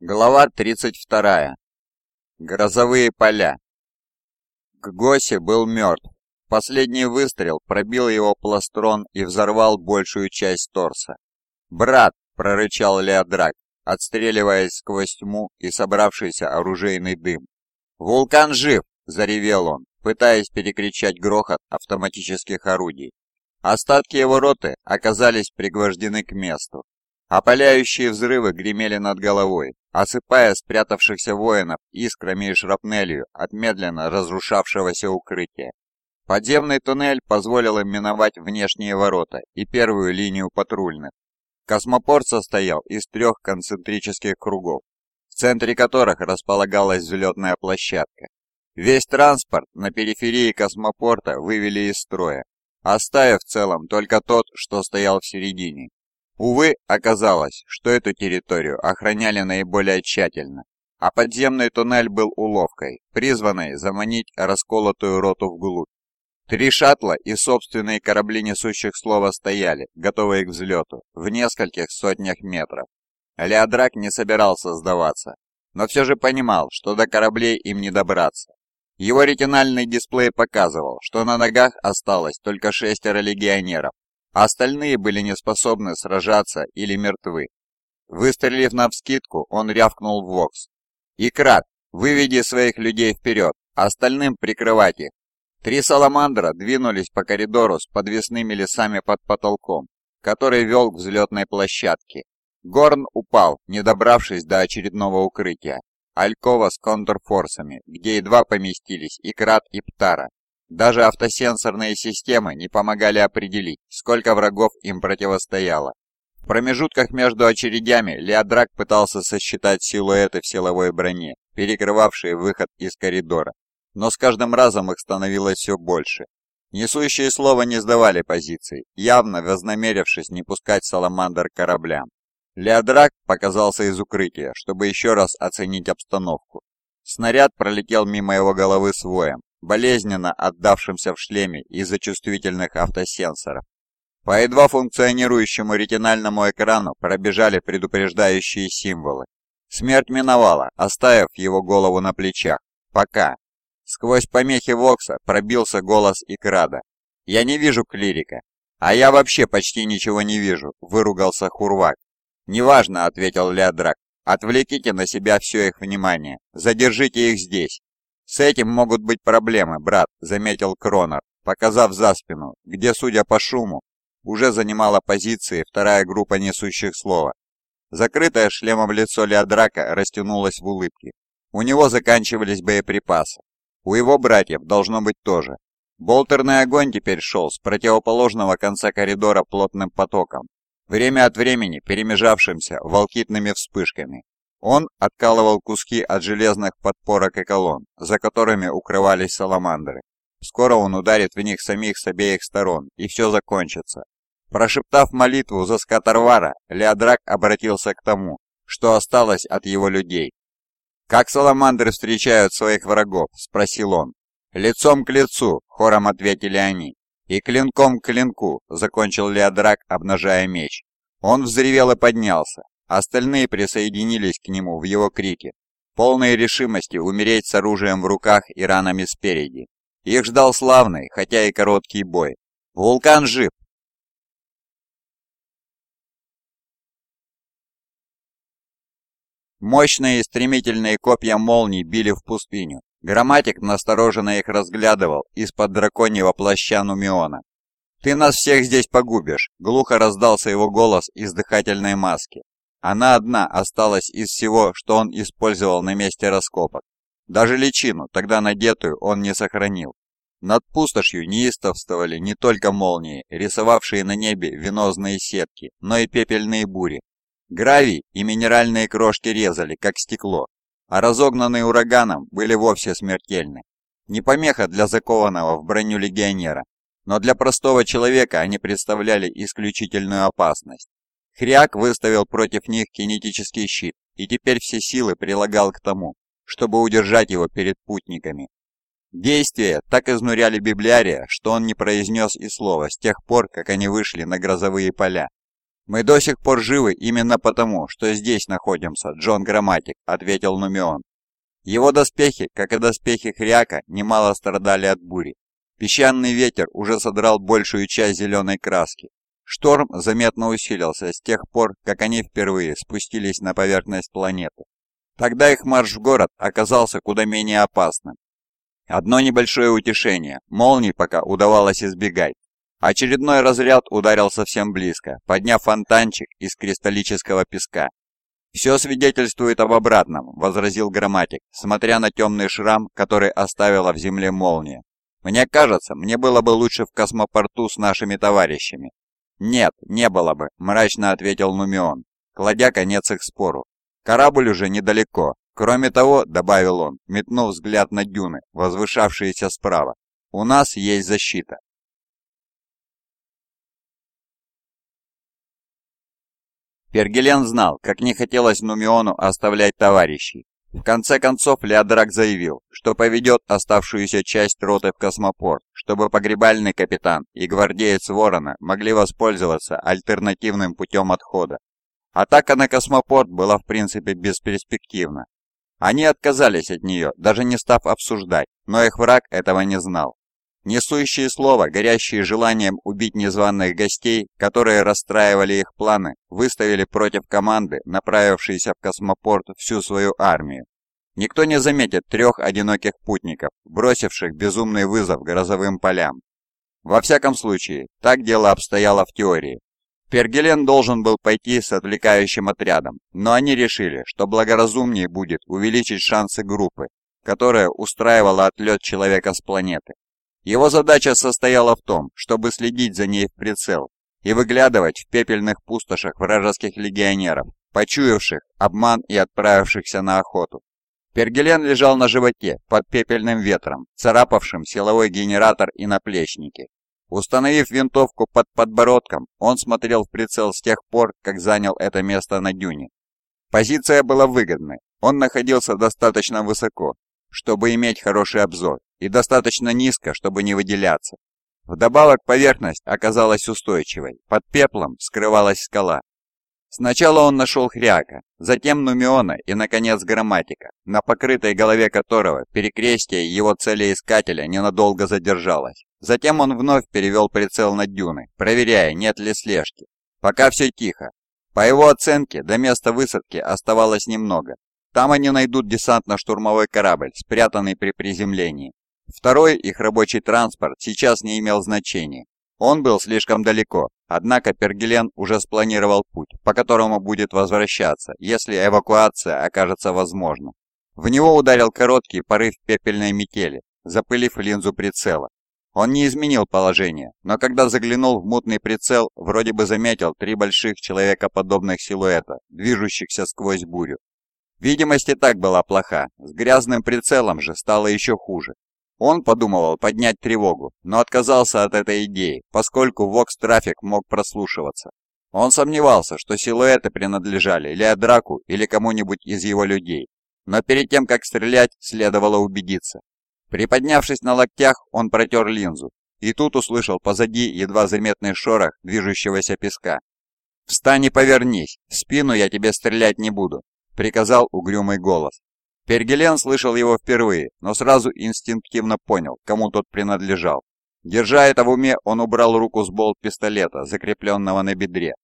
Глава 32. Грозовые поля. Ггоси был мертв. Последний выстрел пробил его пластрон и взорвал большую часть торса. «Брат!» – прорычал Леодрак, отстреливаясь сквозь тьму и собравшийся оружейный дым. «Вулкан жив!» – заревел он, пытаясь перекричать грохот автоматических орудий. Остатки его роты оказались пригвождены к месту. Опаляющие взрывы гремели над головой, осыпая спрятавшихся воинов искрами и шрапнелью от медленно разрушавшегося укрытия. Подземный туннель позволил им миновать внешние ворота и первую линию патрульных. Космопорт состоял из трех концентрических кругов, в центре которых располагалась взлетная площадка. Весь транспорт на периферии космопорта вывели из строя, оставив в целом только тот, что стоял в середине. Увы, оказалось, что эту территорию охраняли наиболее тщательно, а подземный туннель был уловкой, призванной заманить расколотую роту вглубь. Три шаттла и собственные корабли несущих слова стояли, готовые к взлету, в нескольких сотнях метров. Леодрак не собирался сдаваться, но все же понимал, что до кораблей им не добраться. Его ретинальный дисплей показывал, что на ногах осталось только шестеро легионеров, остальные были не способны сражаться или мертвы. Выстрелив навскидку, он рявкнул в Вокс. «Икрат, выведи своих людей вперед, а остальным прикрывать их». Три саламандра двинулись по коридору с подвесными лесами под потолком, который вел к взлетной площадке. Горн упал, не добравшись до очередного укрытия. Алькова с контрфорсами, где едва поместились Икрат и Птара. Даже автосенсорные системы не помогали определить, сколько врагов им противостояло. В промежутках между очередями Леодрак пытался сосчитать силуэты в силовой броне, перекрывавшие выход из коридора, но с каждым разом их становилось все больше. Несущие слова не сдавали позиций, явно вознамерившись не пускать Саламандр кораблям. Леодрак показался из укрытия, чтобы еще раз оценить обстановку. Снаряд пролетел мимо его головы с воем, болезненно отдавшимся в шлеме из-за чувствительных автосенсоров. По едва функционирующему ретинальному экрану пробежали предупреждающие символы. Смерть миновала, оставив его голову на плечах. Пока. Сквозь помехи Вокса пробился голос Икрада. «Я не вижу клирика». «А я вообще почти ничего не вижу», — выругался Хурвак. «Неважно», — ответил Леодрак. «Отвлеките на себя все их внимание. Задержите их здесь. «С этим могут быть проблемы, брат», — заметил Кронер, показав за спину, где, судя по шуму, уже занимала позиции вторая группа несущих слова. Закрытое шлемом лицо Леодрака растянулось в улыбке. У него заканчивались боеприпасы. У его братьев должно быть тоже. Болтерный огонь теперь шел с противоположного конца коридора плотным потоком, время от времени перемежавшимся волкитными вспышками. Он откалывал куски от железных подпорок и колонн, за которыми укрывались саламандры. Скоро он ударит в них самих с обеих сторон, и все закончится. Прошептав молитву за Скатарвара, Леодрак обратился к тому, что осталось от его людей. «Как саламандры встречают своих врагов?» – спросил он. «Лицом к лицу», – хором ответили они. «И клинком к клинку», – закончил Леодрак, обнажая меч. Он взревел и поднялся, Остальные присоединились к нему в его крике, полной решимости умереть с оружием в руках и ранами спереди. Их ждал славный, хотя и короткий бой. Вулкан жив. Мощные и стремительные копья молний били в пустыню. Грамматик настороженно их разглядывал из-под драконьего плаща Нумиона. «Ты нас всех здесь погубишь!» — глухо раздался его голос из дыхательной маски. Она одна осталась из всего, что он использовал на месте раскопок. Даже личину, тогда надетую, он не сохранил. Над пустошью неистовствовали не только молнии, рисовавшие на небе венозные сетки, но и пепельные бури. Гравий и минеральные крошки резали, как стекло, а разогнанные ураганом были вовсе смертельны. Не помеха для закованного в броню легионера, но для простого человека они представляли исключительную опасность. Хряк выставил против них кинетический щит и теперь все силы прилагал к тому, чтобы удержать его перед путниками. Действия так изнуряли библиария, что он не произнес и слова с тех пор, как они вышли на грозовые поля. «Мы до сих пор живы именно потому, что здесь находимся, Джон Грамматик», — ответил Нумион. Его доспехи, как и доспехи Хряка, немало страдали от бури. Песчаный ветер уже содрал большую часть зеленой краски. Шторм заметно усилился с тех пор, как они впервые спустились на поверхность планеты. Тогда их марш в город оказался куда менее опасным. Одно небольшое утешение, молний пока удавалось избегать. Очередной разряд ударил совсем близко, подняв фонтанчик из кристаллического песка. «Все свидетельствует об обратном», — возразил грамматик, смотря на темный шрам, который оставила в земле молния. «Мне кажется, мне было бы лучше в космопорту с нашими товарищами». «Нет, не было бы», — мрачно ответил Нумион, кладя конец их спору. «Корабль уже недалеко. Кроме того», — добавил он, метнув взгляд на дюны, возвышавшиеся справа, — «у нас есть защита». Пергелен знал, как не хотелось Нумиону оставлять товарищей. В конце концов Леодрак заявил, что поведет оставшуюся часть роты в космопорт, чтобы погребальный капитан и гвардеец Ворона могли воспользоваться альтернативным путем отхода. Атака на космопорт была в принципе бесперспективна. Они отказались от нее, даже не став обсуждать, но их враг этого не знал. Несущие слово, горящие желанием убить незваных гостей, которые расстраивали их планы, выставили против команды, направившейся в космопорт всю свою армию. Никто не заметит трех одиноких путников, бросивших безумный вызов грозовым полям. Во всяком случае, так дело обстояло в теории. Пергелен должен был пойти с отвлекающим отрядом, но они решили, что благоразумнее будет увеличить шансы группы, которая устраивала отлет человека с планеты. Его задача состояла в том, чтобы следить за ней в прицел и выглядывать в пепельных пустошах вражеских легионеров, почуявших обман и отправившихся на охоту. Пергелен лежал на животе под пепельным ветром, царапавшим силовой генератор и наплечники. Установив винтовку под подбородком, он смотрел в прицел с тех пор, как занял это место на дюне. Позиция была выгодной, он находился достаточно высоко, чтобы иметь хороший обзор, и достаточно низко, чтобы не выделяться. Вдобавок поверхность оказалась устойчивой, под пеплом скрывалась скала. Сначала он нашел Хряка, затем Нумиона и, наконец, Грамматика, на покрытой голове которого перекрестие его целеискателя ненадолго задержалось. Затем он вновь перевел прицел на дюны, проверяя, нет ли слежки. Пока все тихо. По его оценке, до места высадки оставалось немного. Там они найдут десантно-штурмовой корабль, спрятанный при приземлении. Второй их рабочий транспорт сейчас не имел значения. Он был слишком далеко, однако Пергелен уже спланировал путь, по которому будет возвращаться, если эвакуация окажется возможна. В него ударил короткий порыв пепельной метели, запылив линзу прицела. Он не изменил положение, но когда заглянул в мутный прицел, вроде бы заметил три больших человекоподобных силуэта, движущихся сквозь бурю. Видимость и так была плоха, с грязным прицелом же стало еще хуже. Он подумывал поднять тревогу, но отказался от этой идеи, поскольку Вокс-трафик мог прослушиваться. Он сомневался, что силуэты принадлежали Леодраку или кому-нибудь из его людей, но перед тем, как стрелять, следовало убедиться. Приподнявшись на локтях, он протер линзу, и тут услышал позади едва заметный шорох движущегося песка. «Встань и повернись, в спину я тебе стрелять не буду», — приказал угрюмый голос. Пергелен слышал его впервые, но сразу инстинктивно понял, кому тот принадлежал. Держа это в уме, он убрал руку с болт пистолета, закрепленного на бедре.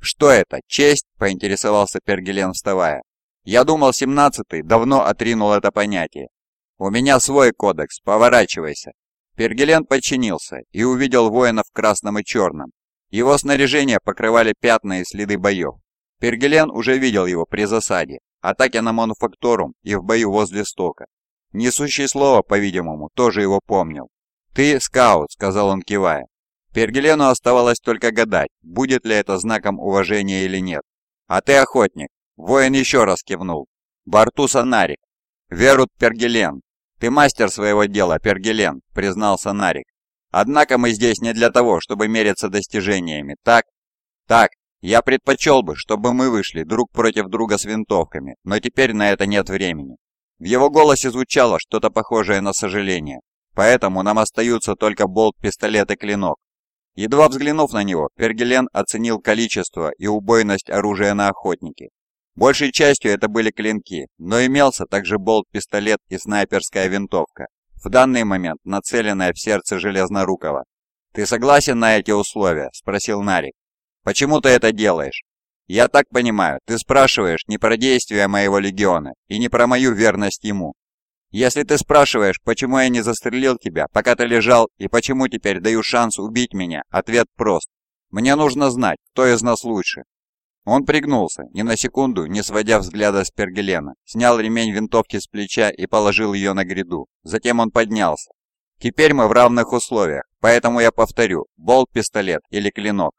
«Что это, честь?» – поинтересовался Пергелен, вставая. «Я думал, семнадцатый давно отринул это понятие. У меня свой кодекс, поворачивайся». Пергелен подчинился и увидел воина в красном и черном. Его снаряжение покрывали пятна и следы боев. Пергелен уже видел его при засаде, атаке на мануфакторум и в бою возле стока. Несущий слово, по-видимому, тоже его помнил. «Ты скаут», — сказал он, кивая. Пергелену оставалось только гадать, будет ли это знаком уважения или нет. «А ты охотник», — воин еще раз кивнул. «Борту Нарик». «Верут Пергелен». «Ты мастер своего дела, Пергелен», — признался Нарик. «Однако мы здесь не для того, чтобы мериться достижениями, так?» «Так, я предпочел бы, чтобы мы вышли друг против друга с винтовками, но теперь на это нет времени. В его голосе звучало что-то похожее на сожаление, поэтому нам остаются только болт, пистолет и клинок. Едва взглянув на него, Пергелен оценил количество и убойность оружия на охотнике. Большей частью это были клинки, но имелся также болт-пистолет и снайперская винтовка, в данный момент нацеленная в сердце Железнорукова. «Ты согласен на эти условия?» – спросил Нарик. «Почему ты это делаешь?» «Я так понимаю, ты спрашиваешь не про действия моего легиона и не про мою верность ему. Если ты спрашиваешь, почему я не застрелил тебя, пока ты лежал, и почему теперь даю шанс убить меня, ответ прост. Мне нужно знать, кто из нас лучше, он пригнулся, ни на секунду не сводя взгляда с Пергелена, снял ремень винтовки с плеча и положил ее на гряду. Затем он поднялся. «Теперь мы в равных условиях, поэтому я повторю, болт-пистолет или клинок».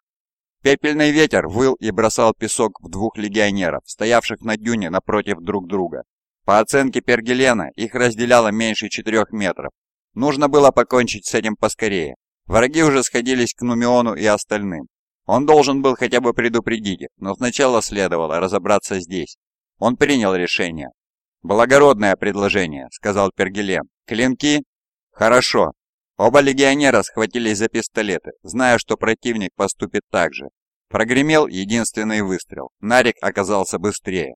Пепельный ветер выл и бросал песок в двух легионеров, стоявших на дюне напротив друг друга. По оценке Пергелена, их разделяло меньше четырех метров. Нужно было покончить с этим поскорее. Враги уже сходились к Нумиону и остальным. Он должен был хотя бы предупредить их, но сначала следовало разобраться здесь. Он принял решение. «Благородное предложение», — сказал Пергелен. «Клинки?» «Хорошо». Оба легионера схватились за пистолеты, зная, что противник поступит так же. Прогремел единственный выстрел. Нарик оказался быстрее.